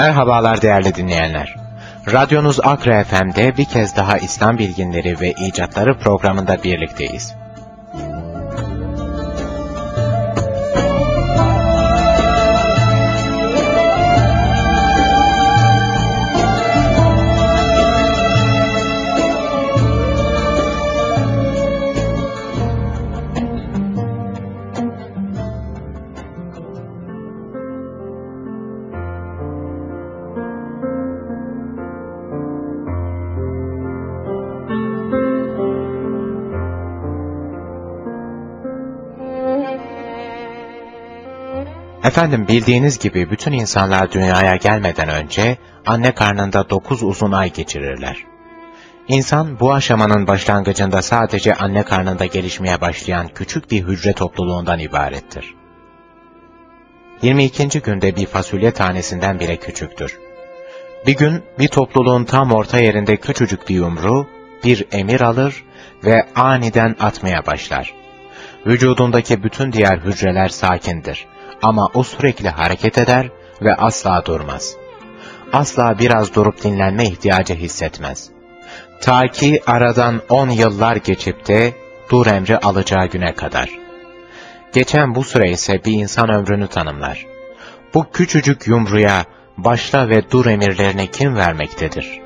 Merhabalar değerli dinleyenler. Radyonuz Akra FM'de bir kez daha İslam Bilginleri ve İcatları programında birlikteyiz. Efendim bildiğiniz gibi bütün insanlar dünyaya gelmeden önce anne karnında dokuz uzun ay geçirirler. İnsan bu aşamanın başlangıcında sadece anne karnında gelişmeye başlayan küçük bir hücre topluluğundan ibarettir. 22. günde bir fasulye tanesinden bile küçüktür. Bir gün bir topluluğun tam orta yerinde küçücük bir yumru bir emir alır ve aniden atmaya başlar. Vücudundaki bütün diğer hücreler sakindir ama o sürekli hareket eder ve asla durmaz. Asla biraz durup dinlenme ihtiyacı hissetmez. Ta ki aradan on yıllar geçip de dur emri alacağı güne kadar. Geçen bu süre ise bir insan ömrünü tanımlar. Bu küçücük yumruya başla ve dur emirlerini kim vermektedir?''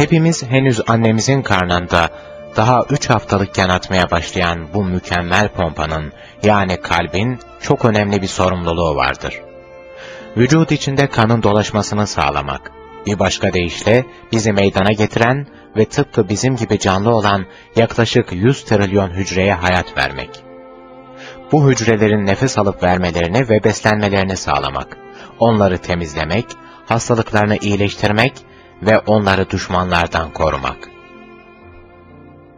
Hepimiz henüz annemizin karnında daha üç haftalıkken atmaya başlayan bu mükemmel pompanın yani kalbin çok önemli bir sorumluluğu vardır. Vücut içinde kanın dolaşmasını sağlamak, bir başka deyişle bizi meydana getiren ve tıpkı bizim gibi canlı olan yaklaşık 100 trilyon hücreye hayat vermek. Bu hücrelerin nefes alıp vermelerini ve beslenmelerini sağlamak, onları temizlemek, hastalıklarını iyileştirmek ve onları düşmanlardan korumak.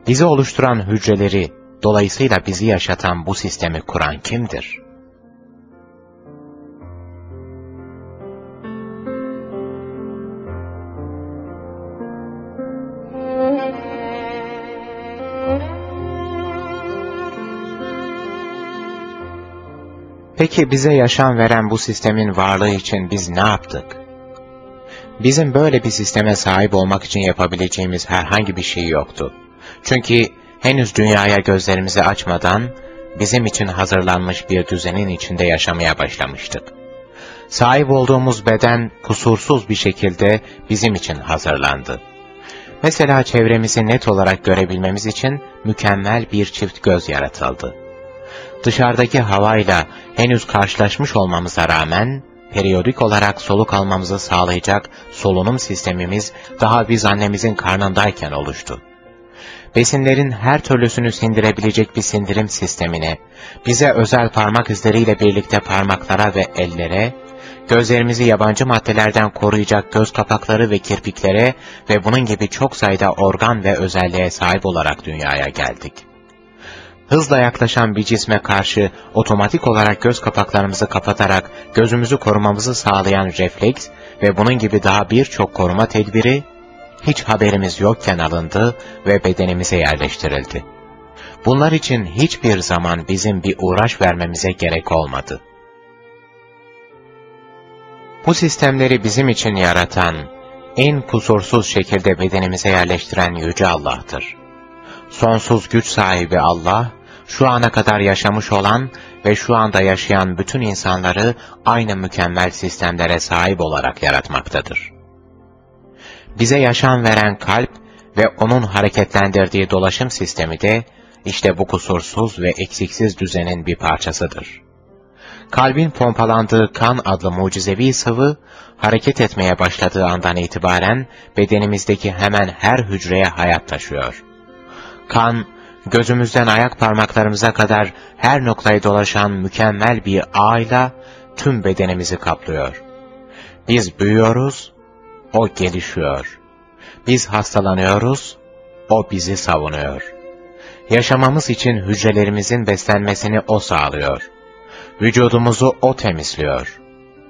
Bizi oluşturan hücreleri, dolayısıyla bizi yaşatan bu sistemi kuran kimdir? Peki bize yaşam veren bu sistemin varlığı için biz ne yaptık? Bizim böyle bir sisteme sahip olmak için yapabileceğimiz herhangi bir şey yoktu. Çünkü henüz dünyaya gözlerimizi açmadan bizim için hazırlanmış bir düzenin içinde yaşamaya başlamıştık. Sahip olduğumuz beden kusursuz bir şekilde bizim için hazırlandı. Mesela çevremizi net olarak görebilmemiz için mükemmel bir çift göz yaratıldı. Dışarıdaki havayla henüz karşılaşmış olmamıza rağmen, periyodik olarak soluk almamızı sağlayacak solunum sistemimiz daha biz annemizin karnındayken oluştu. Besinlerin her türlüsünü sindirebilecek bir sindirim sistemine, bize özel parmak izleriyle birlikte parmaklara ve ellere, gözlerimizi yabancı maddelerden koruyacak göz kapakları ve kirpiklere ve bunun gibi çok sayıda organ ve özelliğe sahip olarak dünyaya geldik hızla yaklaşan bir cisme karşı otomatik olarak göz kapaklarımızı kapatarak gözümüzü korumamızı sağlayan refleks ve bunun gibi daha birçok koruma tedbiri, hiç haberimiz yokken alındı ve bedenimize yerleştirildi. Bunlar için hiçbir zaman bizim bir uğraş vermemize gerek olmadı. Bu sistemleri bizim için yaratan, en kusursuz şekilde bedenimize yerleştiren Yüce Allah'tır. Sonsuz güç sahibi Allah, şu ana kadar yaşamış olan ve şu anda yaşayan bütün insanları aynı mükemmel sistemlere sahip olarak yaratmaktadır. Bize yaşam veren kalp ve onun hareketlendirdiği dolaşım sistemi de işte bu kusursuz ve eksiksiz düzenin bir parçasıdır. Kalbin pompalandığı kan adlı mucizevi sıvı, hareket etmeye başladığı andan itibaren bedenimizdeki hemen her hücreye hayat taşıyor. Kan, gözümüzden ayak parmaklarımıza kadar her noktayı dolaşan mükemmel bir ağıyla tüm bedenimizi kaplıyor. Biz büyüyoruz, o gelişiyor. Biz hastalanıyoruz, o bizi savunuyor. Yaşamamız için hücrelerimizin beslenmesini o sağlıyor. Vücudumuzu o temizliyor.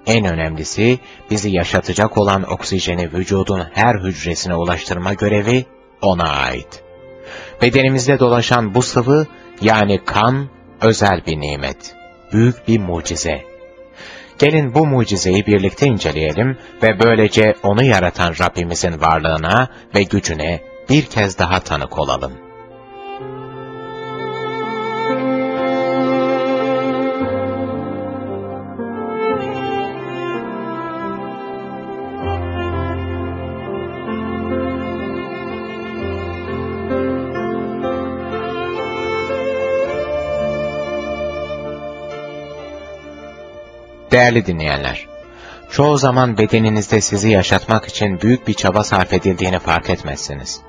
En önemlisi, bizi yaşatacak olan oksijeni vücudun her hücresine ulaştırma görevi ona ait. Bedenimizde dolaşan bu sıvı, yani kan, özel bir nimet, büyük bir mucize. Gelin bu mucizeyi birlikte inceleyelim ve böylece onu yaratan Rabbimizin varlığına ve gücüne bir kez daha tanık olalım. Değerli dinleyenler, çoğu zaman bedeninizde sizi yaşatmak için büyük bir çaba sarf edildiğini fark etmezsiniz.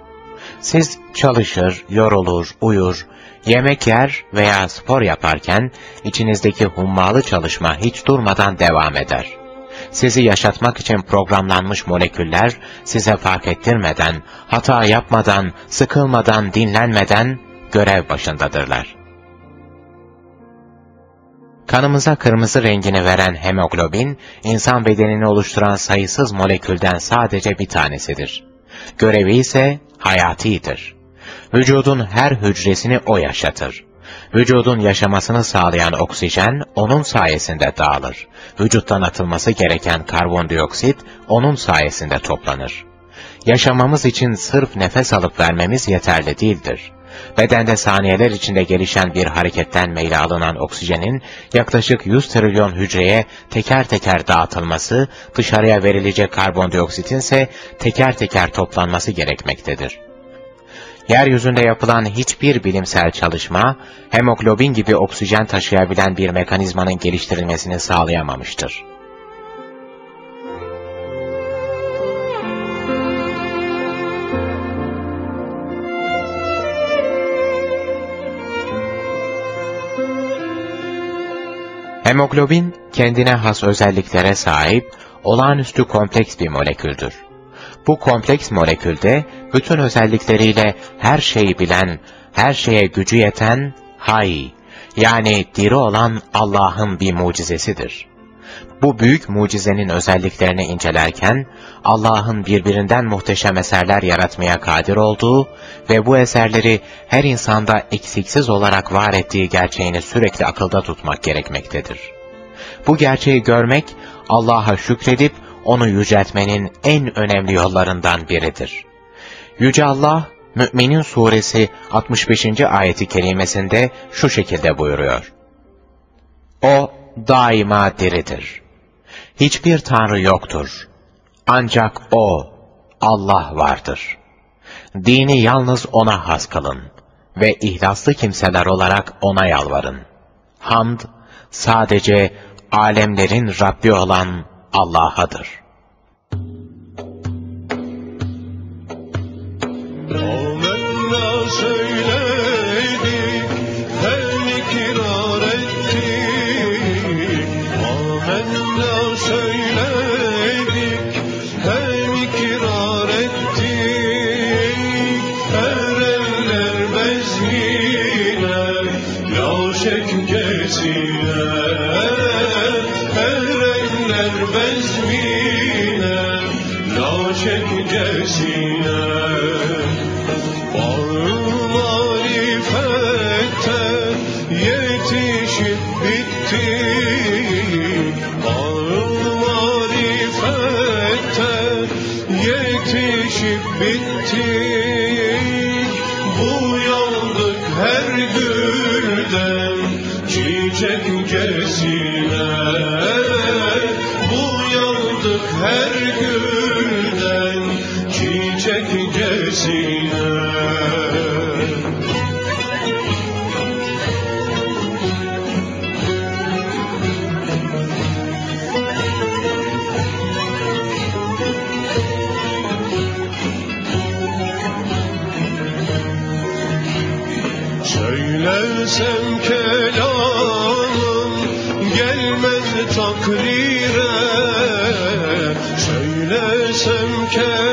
Siz çalışır, yorulur, uyur, yemek yer veya spor yaparken içinizdeki hummalı çalışma hiç durmadan devam eder. Sizi yaşatmak için programlanmış moleküller size fark ettirmeden, hata yapmadan, sıkılmadan, dinlenmeden görev başındadırlar. Kanımıza kırmızı rengini veren hemoglobin, insan bedenini oluşturan sayısız molekülden sadece bir tanesidir. Görevi ise hayatidir. Vücudun her hücresini o yaşatır. Vücudun yaşamasını sağlayan oksijen onun sayesinde dağılır. Vücuttan atılması gereken karbondioksit onun sayesinde toplanır. Yaşamamız için sırf nefes alıp vermemiz yeterli değildir bedende saniyeler içinde gelişen bir hareketten meyle alınan oksijenin yaklaşık 100 trilyon hücreye teker teker dağıtılması, dışarıya verilecek karbondioksitin ise teker teker toplanması gerekmektedir. Yeryüzünde yapılan hiçbir bilimsel çalışma, hemoglobin gibi oksijen taşıyabilen bir mekanizmanın geliştirilmesini sağlayamamıştır. Hemoglobin, kendine has özelliklere sahip, olağanüstü kompleks bir moleküldür. Bu kompleks molekülde, bütün özellikleriyle her şeyi bilen, her şeye gücü yeten, hay, yani diri olan Allah'ın bir mucizesidir. Bu büyük mucizenin özelliklerini incelerken, Allah'ın birbirinden muhteşem eserler yaratmaya kadir olduğu ve bu eserleri her insanda eksiksiz olarak var ettiği gerçeğini sürekli akılda tutmak gerekmektedir. Bu gerçeği görmek, Allah'a şükredip onu yüceltmenin en önemli yollarından biridir. Yüce Allah, Müminin Suresi 65. ayeti kerimesinde şu şekilde buyuruyor. O daima diridir. Hiçbir tanrı yoktur. Ancak O, Allah vardır. Dini yalnız O'na has kılın ve ihlaslı kimseler olarak O'na yalvarın. Hamd, sadece alemlerin Rabbi olan Allah'adır. Çiçekcesine Bu yandık her gülden çiçekcesine Söylesem köy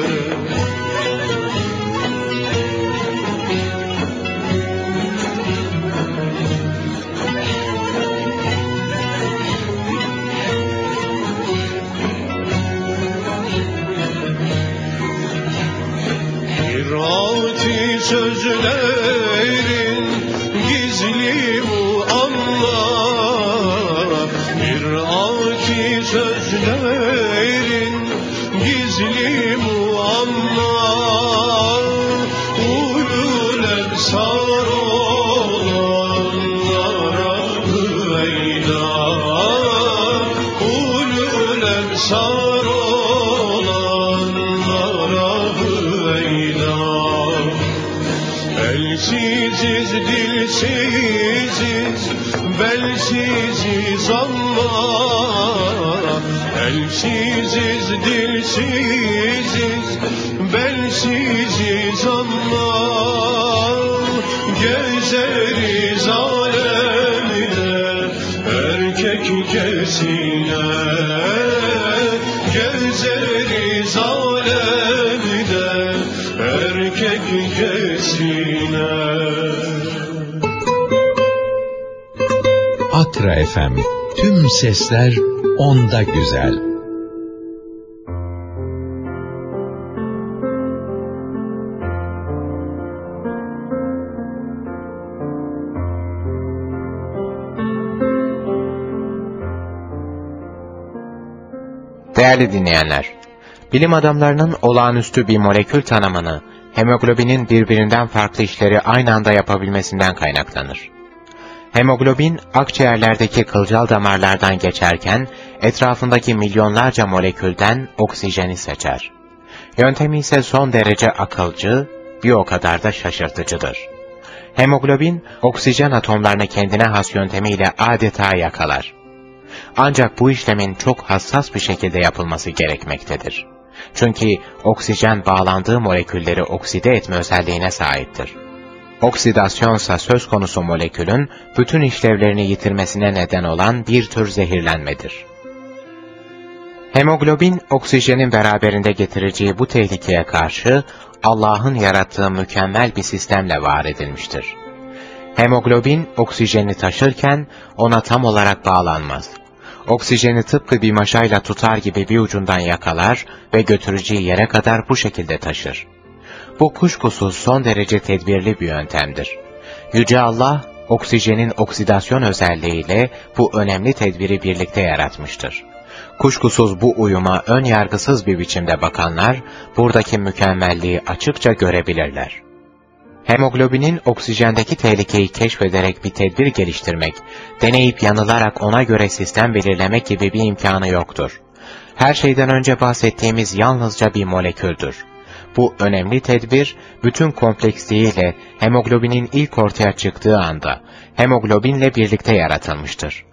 ama Elsiziz dilsiziz belsiziz ama Gezeriz alemine erkekcesine Gezeriz alemine erkekcesine Atra FM. Tüm sesler onda güzel. Değerli dinleyenler, bilim adamlarının olağanüstü bir molekül tanımını, hemoglobinin birbirinden farklı işleri aynı anda yapabilmesinden kaynaklanır. Hemoglobin, akciğerlerdeki kılcal damarlardan geçerken, etrafındaki milyonlarca molekülden oksijeni seçer. Yöntemi ise son derece akılcı, bir o kadar da şaşırtıcıdır. Hemoglobin, oksijen atomlarını kendine has yöntemiyle adeta yakalar. Ancak bu işlemin çok hassas bir şekilde yapılması gerekmektedir. Çünkü oksijen bağlandığı molekülleri okside etme özelliğine sahiptir. Oksidasyonsa söz konusu molekülün bütün işlevlerini yitirmesine neden olan bir tür zehirlenmedir. Hemoglobin, oksijenin beraberinde getireceği bu tehlikeye karşı Allah'ın yarattığı mükemmel bir sistemle var edilmiştir. Hemoglobin, oksijeni taşırken ona tam olarak bağlanmaz. Oksijeni tıpkı bir maşayla tutar gibi bir ucundan yakalar ve götüreceği yere kadar bu şekilde taşır. Bu kuşkusuz son derece tedbirli bir yöntemdir. Yüce Allah, oksijenin oksidasyon özelliğiyle bu önemli tedbiri birlikte yaratmıştır. Kuşkusuz bu uyuma ön yargısız bir biçimde bakanlar, buradaki mükemmelliği açıkça görebilirler. Hemoglobinin oksijendeki tehlikeyi keşfederek bir tedbir geliştirmek, deneyip yanılarak ona göre sistem belirlemek gibi bir imkanı yoktur. Her şeyden önce bahsettiğimiz yalnızca bir moleküldür. Bu önemli tedbir, bütün kompleksliğiyle hemoglobinin ilk ortaya çıktığı anda hemoglobinle birlikte yaratılmıştır.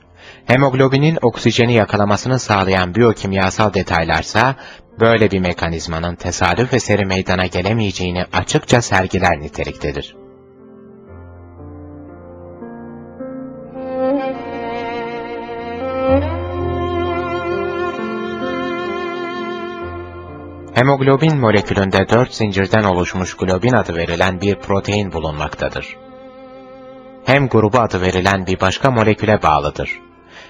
Hemoglobinin oksijeni yakalamasını sağlayan biyokimyasal detaylarsa, böyle bir mekanizmanın tesadüf eseri meydana gelemeyeceğini açıkça sergiler niteliktedir. Hemoglobin molekülünde dört zincirden oluşmuş globin adı verilen bir protein bulunmaktadır. Hem grubu adı verilen bir başka moleküle bağlıdır.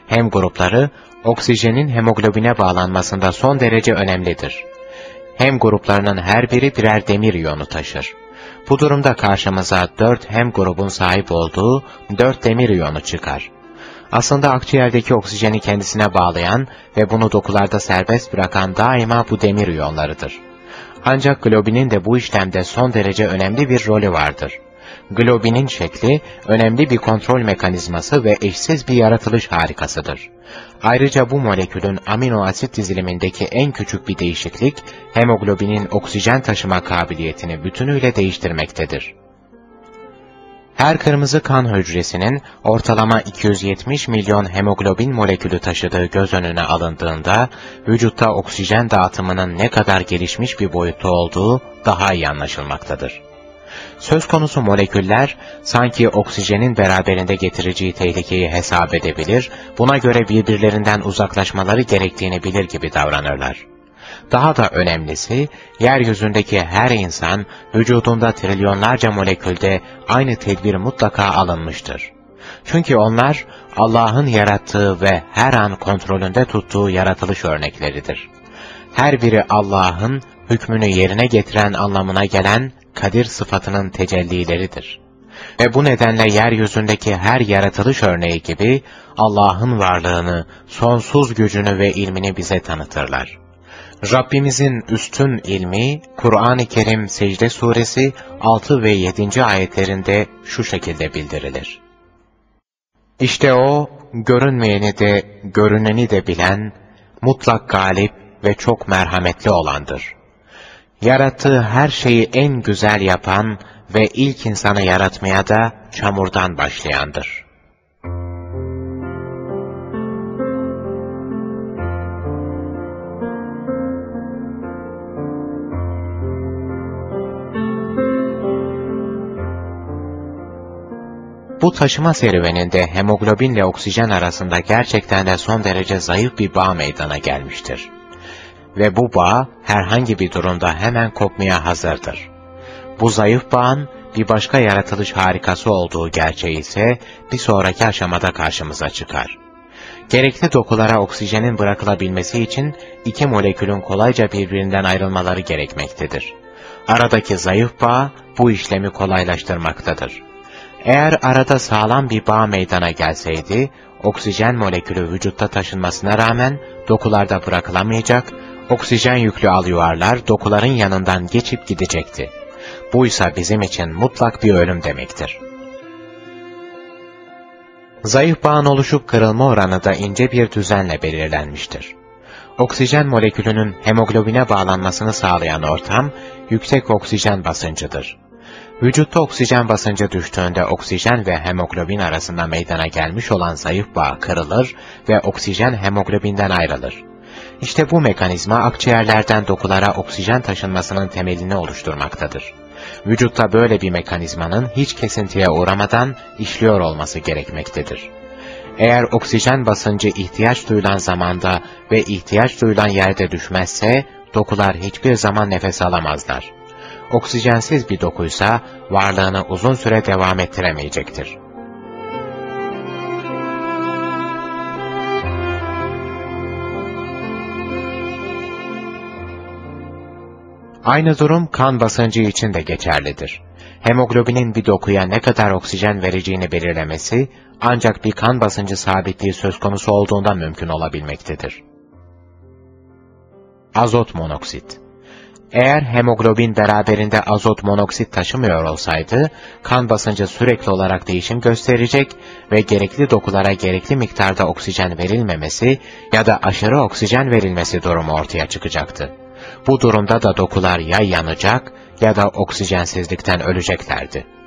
Hem grupları oksijenin hemoglobine bağlanmasında son derece önemlidir. Hem gruplarının her biri birer demir iyonu taşır. Bu durumda karşımıza dört hem grubun sahip olduğu dört demir iyonu çıkar. Aslında akciğerdeki oksijeni kendisine bağlayan ve bunu dokularda serbest bırakan daima bu demir iyonlarıdır. Ancak globinin de bu işlemde son derece önemli bir rolü vardır. Globinin şekli, önemli bir kontrol mekanizması ve eşsiz bir yaratılış harikasıdır. Ayrıca bu molekülün amino asit dizilimindeki en küçük bir değişiklik, hemoglobinin oksijen taşıma kabiliyetini bütünüyle değiştirmektedir. Her kırmızı kan hücresinin ortalama 270 milyon hemoglobin molekülü taşıdığı göz önüne alındığında, vücutta oksijen dağıtımının ne kadar gelişmiş bir boyutta olduğu daha iyi anlaşılmaktadır. Söz konusu moleküller, sanki oksijenin beraberinde getireceği tehlikeyi hesap edebilir, buna göre birbirlerinden uzaklaşmaları gerektiğini bilir gibi davranırlar. Daha da önemlisi, yeryüzündeki her insan, vücudunda trilyonlarca molekülde aynı tedbir mutlaka alınmıştır. Çünkü onlar, Allah'ın yarattığı ve her an kontrolünde tuttuğu yaratılış örnekleridir. Her biri Allah'ın hükmünü yerine getiren anlamına gelen kadir sıfatının tecellileridir. Ve bu nedenle yeryüzündeki her yaratılış örneği gibi Allah'ın varlığını, sonsuz gücünü ve ilmini bize tanıtırlar. Rabbimizin üstün ilmi, Kur'an-ı Kerim Secde Suresi 6 ve 7. ayetlerinde şu şekilde bildirilir. İşte O, görünmeyeni de, görüneni de bilen, mutlak galip ve çok merhametli olandır. Yarattığı her şeyi en güzel yapan ve ilk insanı yaratmaya da çamurdan başlayandır. Taşıma serüveninde hemoglobinle oksijen arasında gerçekten de son derece zayıf bir bağ meydana gelmiştir. Ve bu bağ herhangi bir durumda hemen kopmaya hazırdır. Bu zayıf bağın bir başka yaratılış harikası olduğu gerçeği ise bir sonraki aşamada karşımıza çıkar. Gerekli dokulara oksijenin bırakılabilmesi için iki molekülün kolayca birbirinden ayrılmaları gerekmektedir. Aradaki zayıf bağ bu işlemi kolaylaştırmaktadır. Eğer arada sağlam bir bağ meydana gelseydi, oksijen molekülü vücutta taşınmasına rağmen dokularda bırakılamayacak, oksijen yüklü alüvarlar dokuların yanından geçip gidecekti. Buysa bizim için mutlak bir ölüm demektir. Zayıf bağın oluşup kırılma oranı da ince bir düzenle belirlenmiştir. Oksijen molekülünün hemoglobine bağlanmasını sağlayan ortam, yüksek oksijen basıncıdır. Vücutta oksijen basıncı düştüğünde oksijen ve hemoglobin arasında meydana gelmiş olan zayıf bağ kırılır ve oksijen hemoglobinden ayrılır. İşte bu mekanizma akciğerlerden dokulara oksijen taşınmasının temelini oluşturmaktadır. Vücutta böyle bir mekanizmanın hiç kesintiye uğramadan işliyor olması gerekmektedir. Eğer oksijen basıncı ihtiyaç duyulan zamanda ve ihtiyaç duyulan yerde düşmezse, dokular hiçbir zaman nefes alamazlar oksijensiz bir dokuysa varlığını uzun süre devam ettiremeyecektir. Aynı durum kan basıncı için de geçerlidir. Hemoglobinin bir dokuya ne kadar oksijen vereceğini belirlemesi, ancak bir kan basıncı sabitliği söz konusu olduğunda mümkün olabilmektedir. Azot monoksit eğer hemoglobin beraberinde azot monoksit taşımıyor olsaydı, kan basıncı sürekli olarak değişim gösterecek ve gerekli dokulara gerekli miktarda oksijen verilmemesi ya da aşırı oksijen verilmesi durumu ortaya çıkacaktı. Bu durumda da dokular ya yanacak ya da oksijensizlikten öleceklerdi.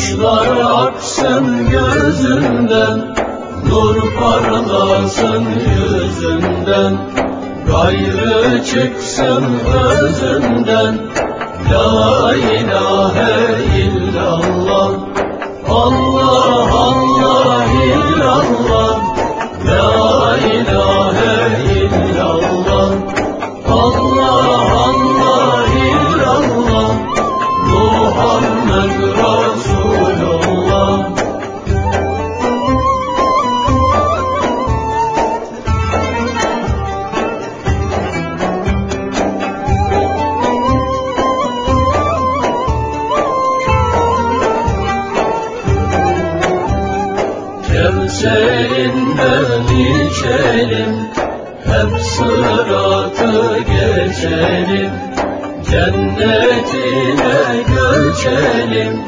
Yaşlar aksın gözünden Nur parlasın yüzünden. Gayrı çıksın özünden La ilahe illallah. Allah Allah illallah geçelim Cennetine göçelim.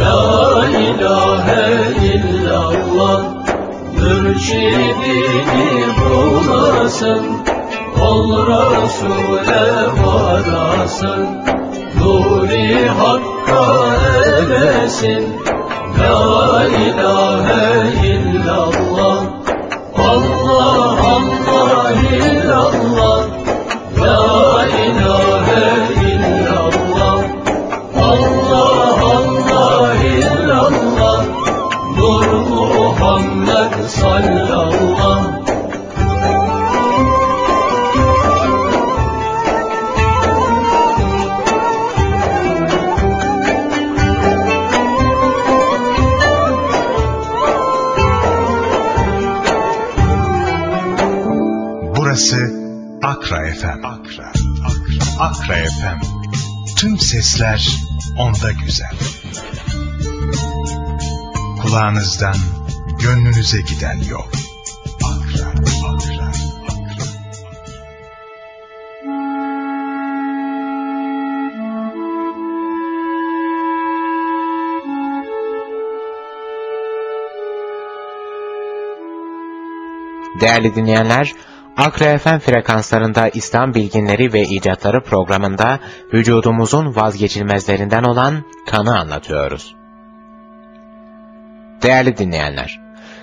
La ilahe illallah Mürşidini bulasın. Ol Resul'e varasın Nuri Hakk'a eresin La ilahe illallah Allah Allah illallah La Kulağınızdan gönlünüze giden yol. Değerli dinleyenler, Akra FM frekanslarında İslam bilginleri ve icatları programında vücudumuzun vazgeçilmezlerinden olan kanı anlatıyoruz. Değerli dinleyenler,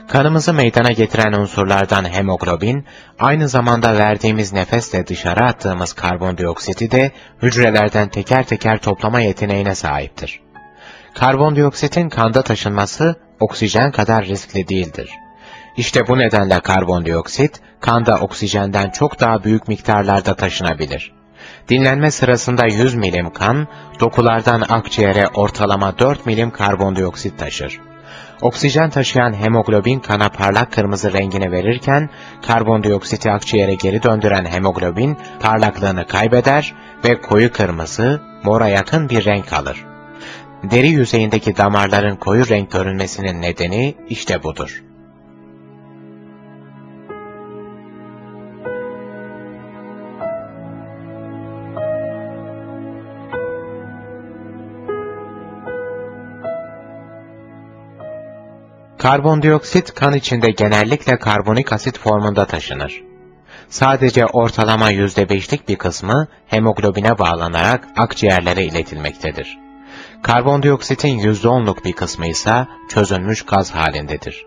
kanımızı meydana getiren unsurlardan hemoglobin, aynı zamanda verdiğimiz nefesle dışarı attığımız karbondioksiti de hücrelerden teker teker toplama yeteneğine sahiptir. Karbondioksitin kanda taşınması oksijen kadar riskli değildir. İşte bu nedenle karbondioksit, kanda oksijenden çok daha büyük miktarlarda taşınabilir. Dinlenme sırasında 100 milim kan, dokulardan akciğere ortalama 4 milim karbondioksit taşır. Oksijen taşıyan hemoglobin kana parlak kırmızı rengini verirken, karbondioksiti akciğere geri döndüren hemoglobin parlaklığını kaybeder ve koyu kırmızı, mora yakın bir renk alır. Deri yüzeyindeki damarların koyu renk görünmesinin nedeni işte budur. Karbondioksit kan içinde genellikle karbonik asit formunda taşınır. Sadece ortalama %5'lik bir kısmı hemoglobine bağlanarak akciğerlere iletilmektedir. Karbondioksitin %10'luk bir kısmı ise çözünmüş gaz halindedir.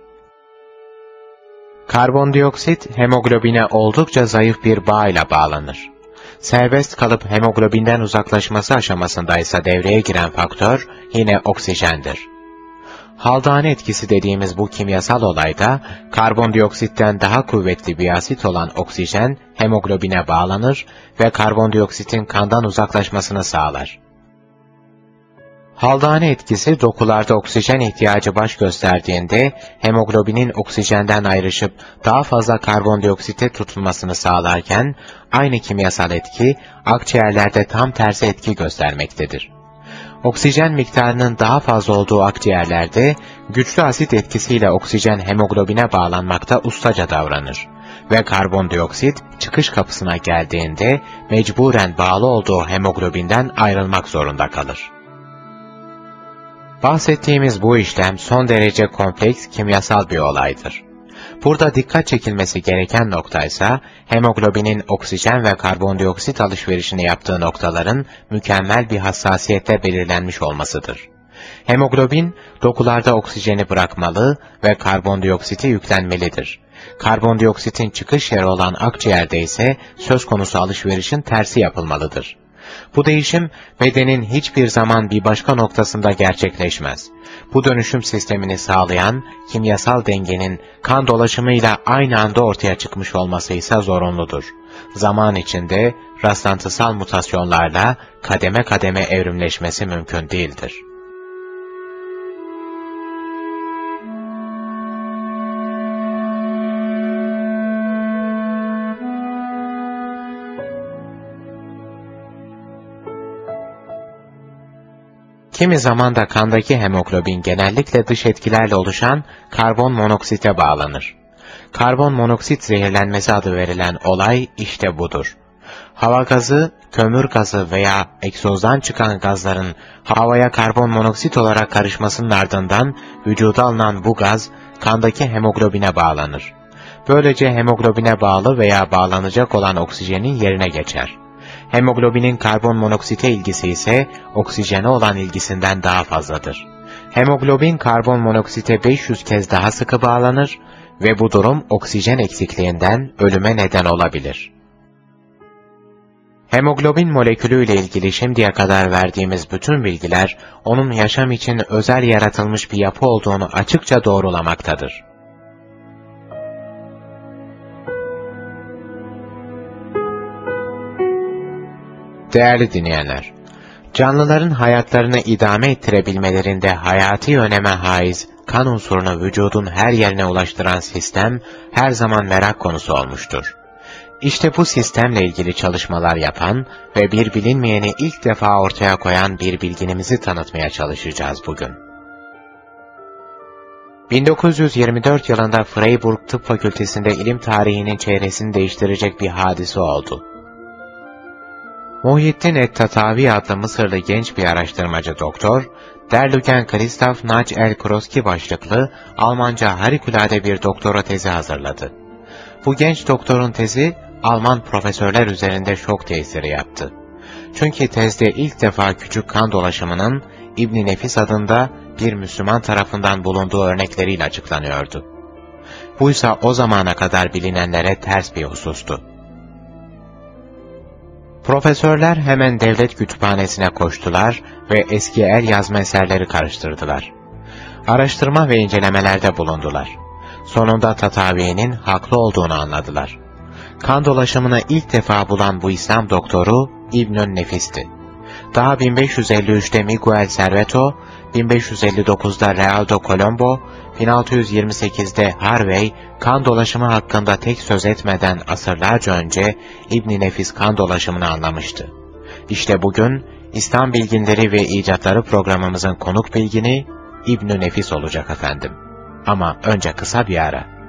Karbondioksit hemoglobine oldukça zayıf bir bağ ile bağlanır. Serbest kalıp hemoglobinden uzaklaşması aşamasında ise devreye giren faktör yine oksijendir. Haldane etkisi dediğimiz bu kimyasal olayda karbondioksitten daha kuvvetli bir asit olan oksijen hemoglobine bağlanır ve karbondioksitin kandan uzaklaşmasını sağlar. Haldane etkisi dokularda oksijen ihtiyacı baş gösterdiğinde hemoglobinin oksijenden ayrışıp daha fazla karbondioksite tutulmasını sağlarken aynı kimyasal etki akciğerlerde tam tersi etki göstermektedir. Oksijen miktarının daha fazla olduğu akciğerlerde güçlü asit etkisiyle oksijen hemoglobine bağlanmakta ustaca davranır ve karbondioksit çıkış kapısına geldiğinde mecburen bağlı olduğu hemoglobinden ayrılmak zorunda kalır. Bahsettiğimiz bu işlem son derece kompleks kimyasal bir olaydır. Burada dikkat çekilmesi gereken nokta ise hemoglobinin oksijen ve karbondioksit alışverişini yaptığı noktaların mükemmel bir hassasiyette belirlenmiş olmasıdır. Hemoglobin dokularda oksijeni bırakmalı ve karbondioksiti yüklenmelidir. Karbondioksitin çıkış yeri olan akciğerde ise söz konusu alışverişin tersi yapılmalıdır. Bu değişim bedenin hiçbir zaman bir başka noktasında gerçekleşmez. Bu dönüşüm sistemini sağlayan kimyasal dengenin kan dolaşımıyla aynı anda ortaya çıkmış olması ise zorunludur. Zaman içinde rastlantısal mutasyonlarla kademe kademe evrimleşmesi mümkün değildir. Kimi zaman da kandaki hemoglobin genellikle dış etkilerle oluşan karbon monoksite bağlanır. Karbon monoksit zehirlenmesi adı verilen olay işte budur. Hava gazı, kömür gazı veya egzozdan çıkan gazların havaya karbon monoksit olarak karışmasının ardından vücuda alınan bu gaz kandaki hemoglobine bağlanır. Böylece hemoglobine bağlı veya bağlanacak olan oksijenin yerine geçer. Hemoglobinin karbon monoksite ilgisi ise oksijene olan ilgisinden daha fazladır. Hemoglobin karbon monoksite 500 kez daha sıkı bağlanır ve bu durum oksijen eksikliğinden ölüme neden olabilir. Hemoglobin molekülü ile ilgili şimdiye kadar verdiğimiz bütün bilgiler, onun yaşam için özel yaratılmış bir yapı olduğunu açıkça doğrulamaktadır. Değerli dinleyenler, canlıların hayatlarını idame ettirebilmelerinde hayati öneme haiz kan unsurunu vücudun her yerine ulaştıran sistem her zaman merak konusu olmuştur. İşte bu sistemle ilgili çalışmalar yapan ve bir bilinmeyeni ilk defa ortaya koyan bir bilginimizi tanıtmaya çalışacağız bugün. 1924 yılında Freiburg Tıp Fakültesi'nde ilim tarihinin çehresini değiştirecek bir hadise oldu. Muhyiddin et-Tatavi adlı Mısırlı genç bir araştırmacı doktor, Derlüken Christoph Nach el Kroski başlıklı Almanca harikulade bir doktora tezi hazırladı. Bu genç doktorun tezi, Alman profesörler üzerinde şok tesiri yaptı. Çünkü tezde ilk defa küçük kan dolaşımının İbn Nefis adında bir Müslüman tarafından bulunduğu örnekleriyle açıklanıyordu. Bu ise o zamana kadar bilinenlere ters bir husustu. Profesörler hemen devlet kütüphanesine koştular ve eski el yazma eserleri karıştırdılar. Araştırma ve incelemelerde bulundular. Sonunda Tatavi'nin haklı olduğunu anladılar. Kan dolaşımını ilk defa bulan bu İslam doktoru İbnül Nefis'ti. Daha 1553'te Miguel Serveto, 1559'da Realdo Colombo, 1628'de Harvey, kan dolaşımı hakkında tek söz etmeden asırlarca önce İbn Nefis kan dolaşımını anlamıştı. İşte bugün İslam bilginleri ve icatları programımızın konuk bilgini İbn Nefis olacak efendim. Ama önce kısa bir ara.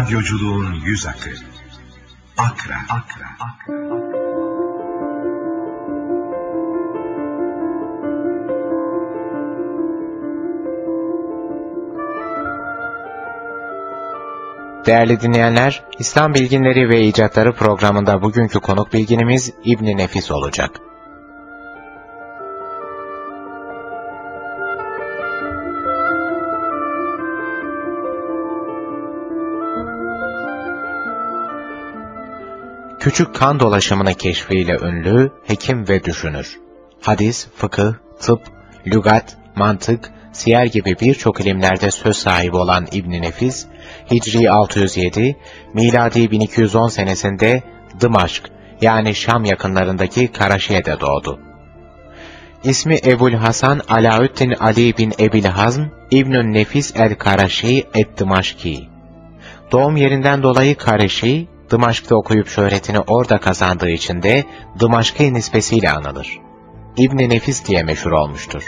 Radyoculuğun yüz akı. Akra. Akra. Akra. Değerli dinleyenler, İslam Bilginleri ve İcatları programında bugünkü konuk bilginimiz İbn Nefis olacak. Küçük kan dolaşımını keşfiyle ünlü, hekim ve düşünür. Hadis, fıkıh, tıp, lügat, mantık, siyer gibi birçok ilimlerde söz sahibi olan İbn Nefis, Hicri 607, miladi 1210 senesinde Dımaşk yani Şam yakınlarındaki Karaşiye'de doğdu. İsmi Ebul Hasan Alaüddin Ali bin Ebil Hazm İbnün Nefis el-Karaşi et-Dımaşki. Doğum yerinden dolayı Karaşi, Dımaşk'ta okuyup şöhretini orada kazandığı için de Dımaşk'ı nispesiyle anılır. İbn Nefis diye meşhur olmuştur.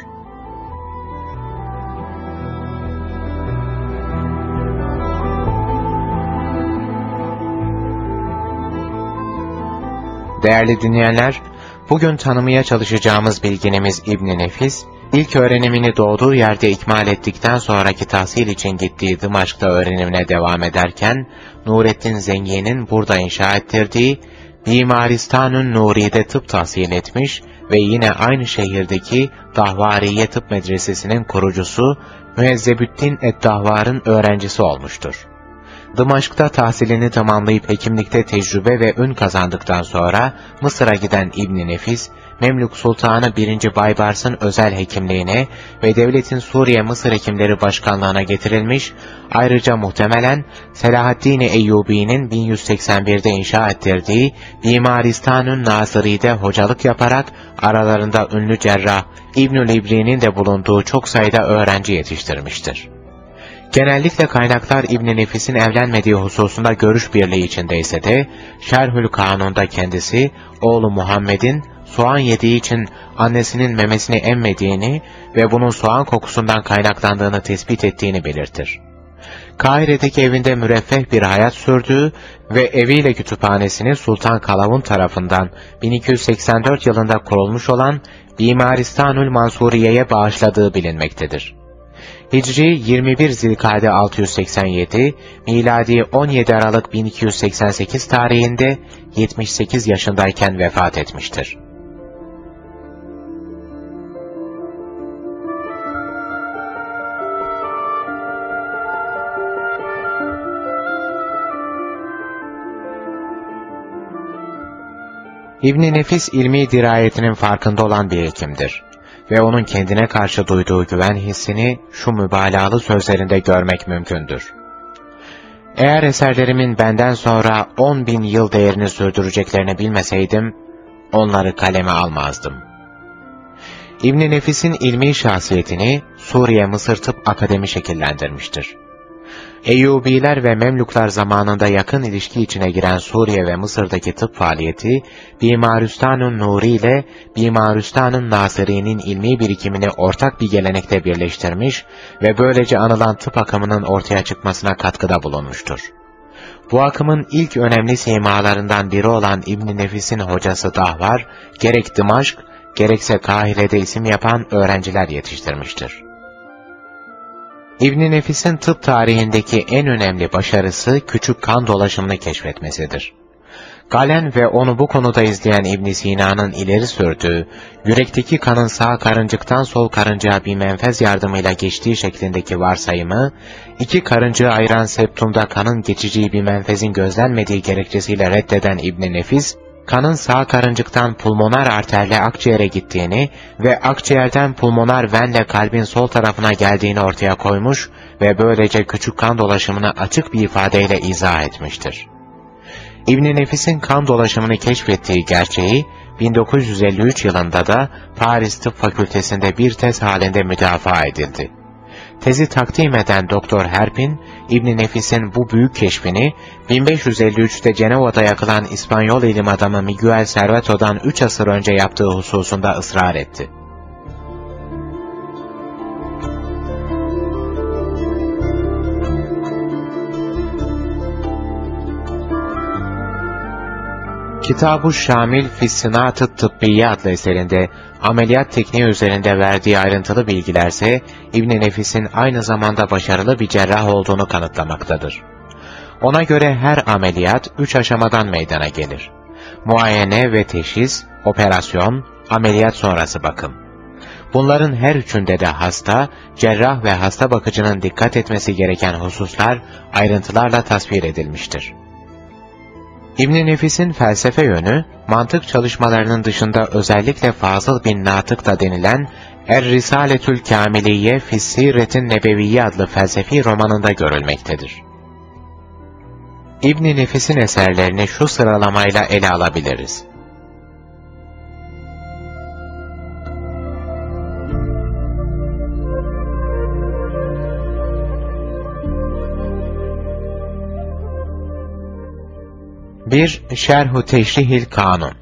Değerli dinleyenler, bugün tanımaya çalışacağımız bilginimiz İbn Nefis, ilk öğrenimini doğduğu yerde ikmal ettikten sonraki tahsil için gittiği Dımaşk'ta öğrenimine devam ederken, Nurettin Zengi'nin burada inşa ettirdiği Mimaristanun Nuri'de tıp tahsil etmiş ve yine aynı şehirdeki Dahvariye Tıp Medresesi'nin kurucusu Müezzebüddin Eddahvar'ın öğrencisi olmuştur. Dımaşk'ta tahsilini tamamlayıp hekimlikte tecrübe ve ün kazandıktan sonra Mısır'a giden İbn Nefis, Memlük Sultanı 1. Baybars'ın özel hekimliğine ve devletin Suriye-Mısır Hekimleri Başkanlığına getirilmiş, ayrıca muhtemelen Selahaddin Eyyubi'nin 1181'de inşa ettirdiği Bimaristan'ın Nazırı'da hocalık yaparak aralarında ünlü cerrah İbnül İbri'nin de bulunduğu çok sayıda öğrenci yetiştirmiştir. Genellikle kaynaklar İbn Nefis'in evlenmediği hususunda görüş birliği içindeyse de Şerhül Kanun'da kendisi oğlu Muhammed'in soğan yediği için annesinin memesini emmediğini ve bunun soğan kokusundan kaynaklandığını tespit ettiğini belirtir. Kahire'deki evinde müreffeh bir hayat sürdüğü ve eviyle kütüphanesini Sultan Kalavun tarafından 1284 yılında kurulmuş olan Bimaristanül Mansuriye'ye bağışladığı bilinmektedir. Hicri 21 Zilkade 687, miladi 17 Aralık 1288 tarihinde 78 yaşındayken vefat etmiştir. İbn Nefis ilmi dirayetinin farkında olan bir hekimdir ve onun kendine karşı duyduğu güven hissini şu mübalağalı sözlerinde görmek mümkündür. Eğer eserlerimin benden sonra on bin yıl değerini sürdüreceklerini bilmeseydim, onları kaleme almazdım. İbn Nefis'in ilmi şahsiyetini Suriye Mısır Tıp Akademi şekillendirmiştir. Eyyubiler ve Memluklar zamanında yakın ilişki içine giren Suriye ve Mısır'daki tıp faaliyeti, Bimarüstan'ın Nuri ile Bimarüstan'ın Nasiri'nin ilmi birikimini ortak bir gelenekte birleştirmiş ve böylece anılan tıp akımının ortaya çıkmasına katkıda bulunmuştur. Bu akımın ilk önemli simalarından biri olan İbn Nefis'in hocası Dahvar, gerek Dımaşk, gerekse Kahire'de isim yapan öğrenciler yetiştirmiştir. İbn Nefis'in tıp tarihindeki en önemli başarısı küçük kan dolaşımını keşfetmesidir. Galen ve onu bu konuda izleyen İbn Sina'nın ileri sürdüğü, yürekteki kanın sağ karıncıktan sol karıncığa bir menfez yardımıyla geçtiği şeklindeki varsayımı, iki karıncığı ayıran septumda kanın geçeceği bir menfezin gözlenmediği gerekçesiyle reddeden İbn Nefis, kanın sağ karıncıktan pulmoner arterle akciğere gittiğini ve akciğerden pulmoner venle kalbin sol tarafına geldiğini ortaya koymuş ve böylece küçük kan dolaşımını açık bir ifadeyle izah etmiştir. İbn Nefis'in kan dolaşımını keşfettiği gerçeği 1953 yılında da Paris Tıp Fakültesinde bir tez halinde müdafaa edildi. Tezi takdim eden Doktor Herpin, İbn Nefis'in bu büyük keşfini 1553'te Cenova'da yakılan İspanyol ilim adamı Miguel Serveto'dan 3 asır önce yaptığı hususunda ısrar etti. Kitab-ı Şamil Fissinat-ı Tıbbiye adlı eserinde ameliyat tekniği üzerinde verdiği ayrıntılı bilgilerse İbn Nefis'in aynı zamanda başarılı bir cerrah olduğunu kanıtlamaktadır. Ona göre her ameliyat üç aşamadan meydana gelir. Muayene ve teşhis, operasyon, ameliyat sonrası bakım. Bunların her üçünde de hasta, cerrah ve hasta bakıcının dikkat etmesi gereken hususlar ayrıntılarla tasvir edilmiştir. İbn Nefis'in felsefe yönü, mantık çalışmalarının dışında özellikle Fazıl bin Natık da denilen Er-Risaletül Kamiliye Fissiretin Nebeviye adlı felsefi romanında görülmektedir. İbn Nefis'in eserlerini şu sıralamayla ele alabiliriz. 1. Şerhu Teşrihil Kanun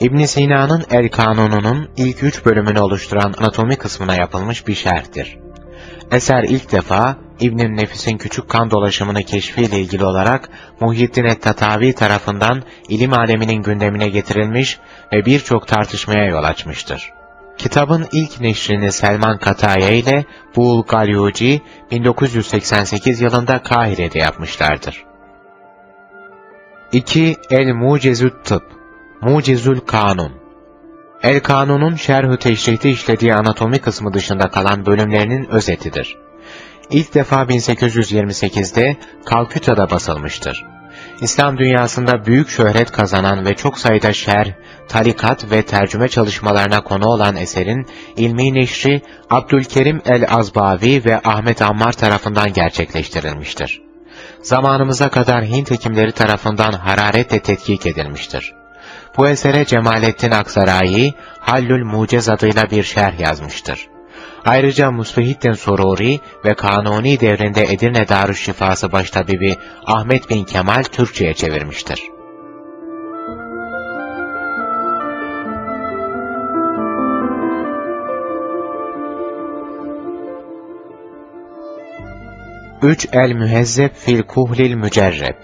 ibn Sina'nın El Kanununun ilk üç bölümünü oluşturan anatomi kısmına yapılmış bir şerhtir. Eser ilk defa ibn Nefis'in küçük kan dolaşımını keşfiyle ilgili olarak Muhyiddin et-Tatavi tarafından ilim aleminin gündemine getirilmiş ve birçok tartışmaya yol açmıştır. Kitabın ilk neşrini Selman Kataye ile Buğul Galyuci 1988 yılında Kahire'de yapmışlardır. 2. El-Mucizü't Tıp Mucizül Kanun El Kanun'un şerh-ü teşrihte işlediği anatomi kısmı dışında kalan bölümlerinin özetidir. İlk defa 1828'de Kalküta'da basılmıştır. İslam dünyasında büyük şöhret kazanan ve çok sayıda şer, tarikat ve tercüme çalışmalarına konu olan eserin ilmi neşri Abdülkerim el-Azbavi ve Ahmet Ammar tarafından gerçekleştirilmiştir zamanımıza kadar Hint hekimleri tarafından hararetle tetkik edilmiştir. Bu esere Cemalettin Aksaray, Hallül Mucez adıyla bir şerh yazmıştır. Ayrıca Muslihiddin Sururi ve Kanuni devrinde Edirne Darüşşifası baştabibi Ahmet bin Kemal Türkçe'ye çevirmiştir. 3 El Mühezzeb fil Kuhlil Mücerreb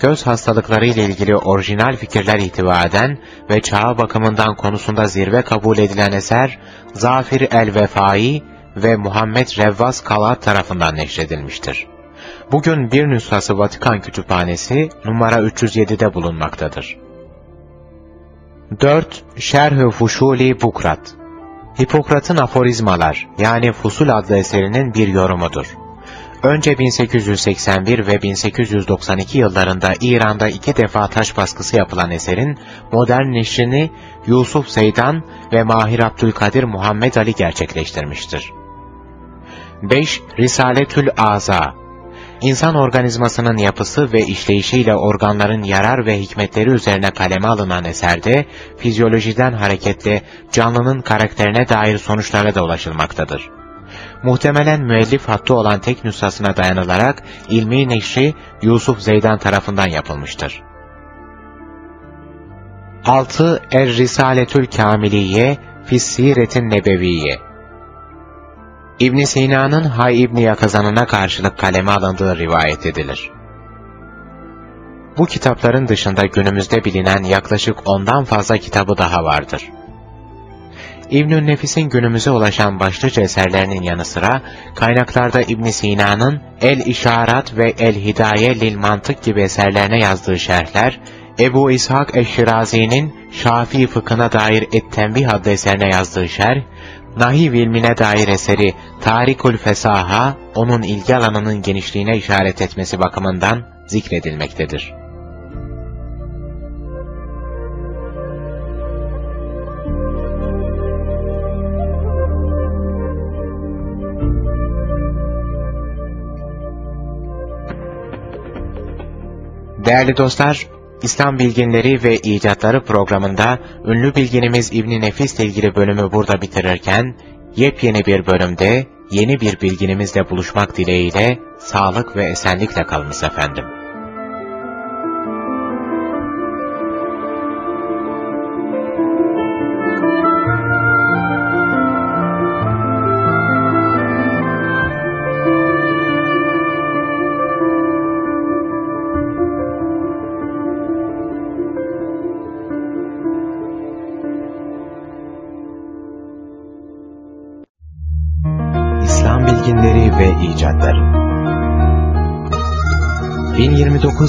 Göz hastalıkları ile ilgili orijinal fikirler ihtiva eden ve çağ bakımından konusunda zirve kabul edilen eser, Zafir el-Vefai ve Muhammed Revvas Kalat tarafından neşredilmiştir. Bugün bir nüshası Vatikan Kütüphanesi numara 307'de bulunmaktadır. 4. Şerh-ü Fuşuli Bukrat Hipokrat'ın aforizmalar yani Fusul adlı eserinin bir yorumudur. Önce 1881 ve 1892 yıllarında İran'da iki defa taş baskısı yapılan eserin modern neşrini Yusuf Zeydan ve Mahir Abdülkadir Muhammed Ali gerçekleştirmiştir. 5. Risaletül Aza İnsan organizmasının yapısı ve işleyişiyle organların yarar ve hikmetleri üzerine kaleme alınan eserde, fizyolojiden hareketle canlının karakterine dair sonuçlara da ulaşılmaktadır muhtemelen müellif hattı olan tek nüshasına dayanılarak ilmi neşri Yusuf Zeydan tarafından yapılmıştır. 6. Er-Risaletül Kamiliye Fissiretin Nebeviye ibn Sina'nın Hay İbni Yakazan'ına karşılık kaleme alındığı rivayet edilir. Bu kitapların dışında günümüzde bilinen yaklaşık ondan fazla kitabı daha vardır. İbnül Nefis'in günümüze ulaşan başlıca eserlerinin yanı sıra, kaynaklarda İbn Sina'nın El-İşarat ve El-Hidaye lil Mantık gibi eserlerine yazdığı şerhler, Ebu İshak Eşşirazi'nin Şafii fıkhına dair Et-Tenbih adlı eserine yazdığı şerh, Nahiv ilmine dair eseri Tarikul Fesaha, onun ilgi alanının genişliğine işaret etmesi bakımından zikredilmektedir. Değerli dostlar, İslam Bilginleri ve İcatları programında ünlü bilginimiz İbn Nefis ile ilgili bölümü burada bitirirken, yepyeni bir bölümde yeni bir bilginimizle buluşmak dileğiyle sağlık ve esenlikle kalınız efendim.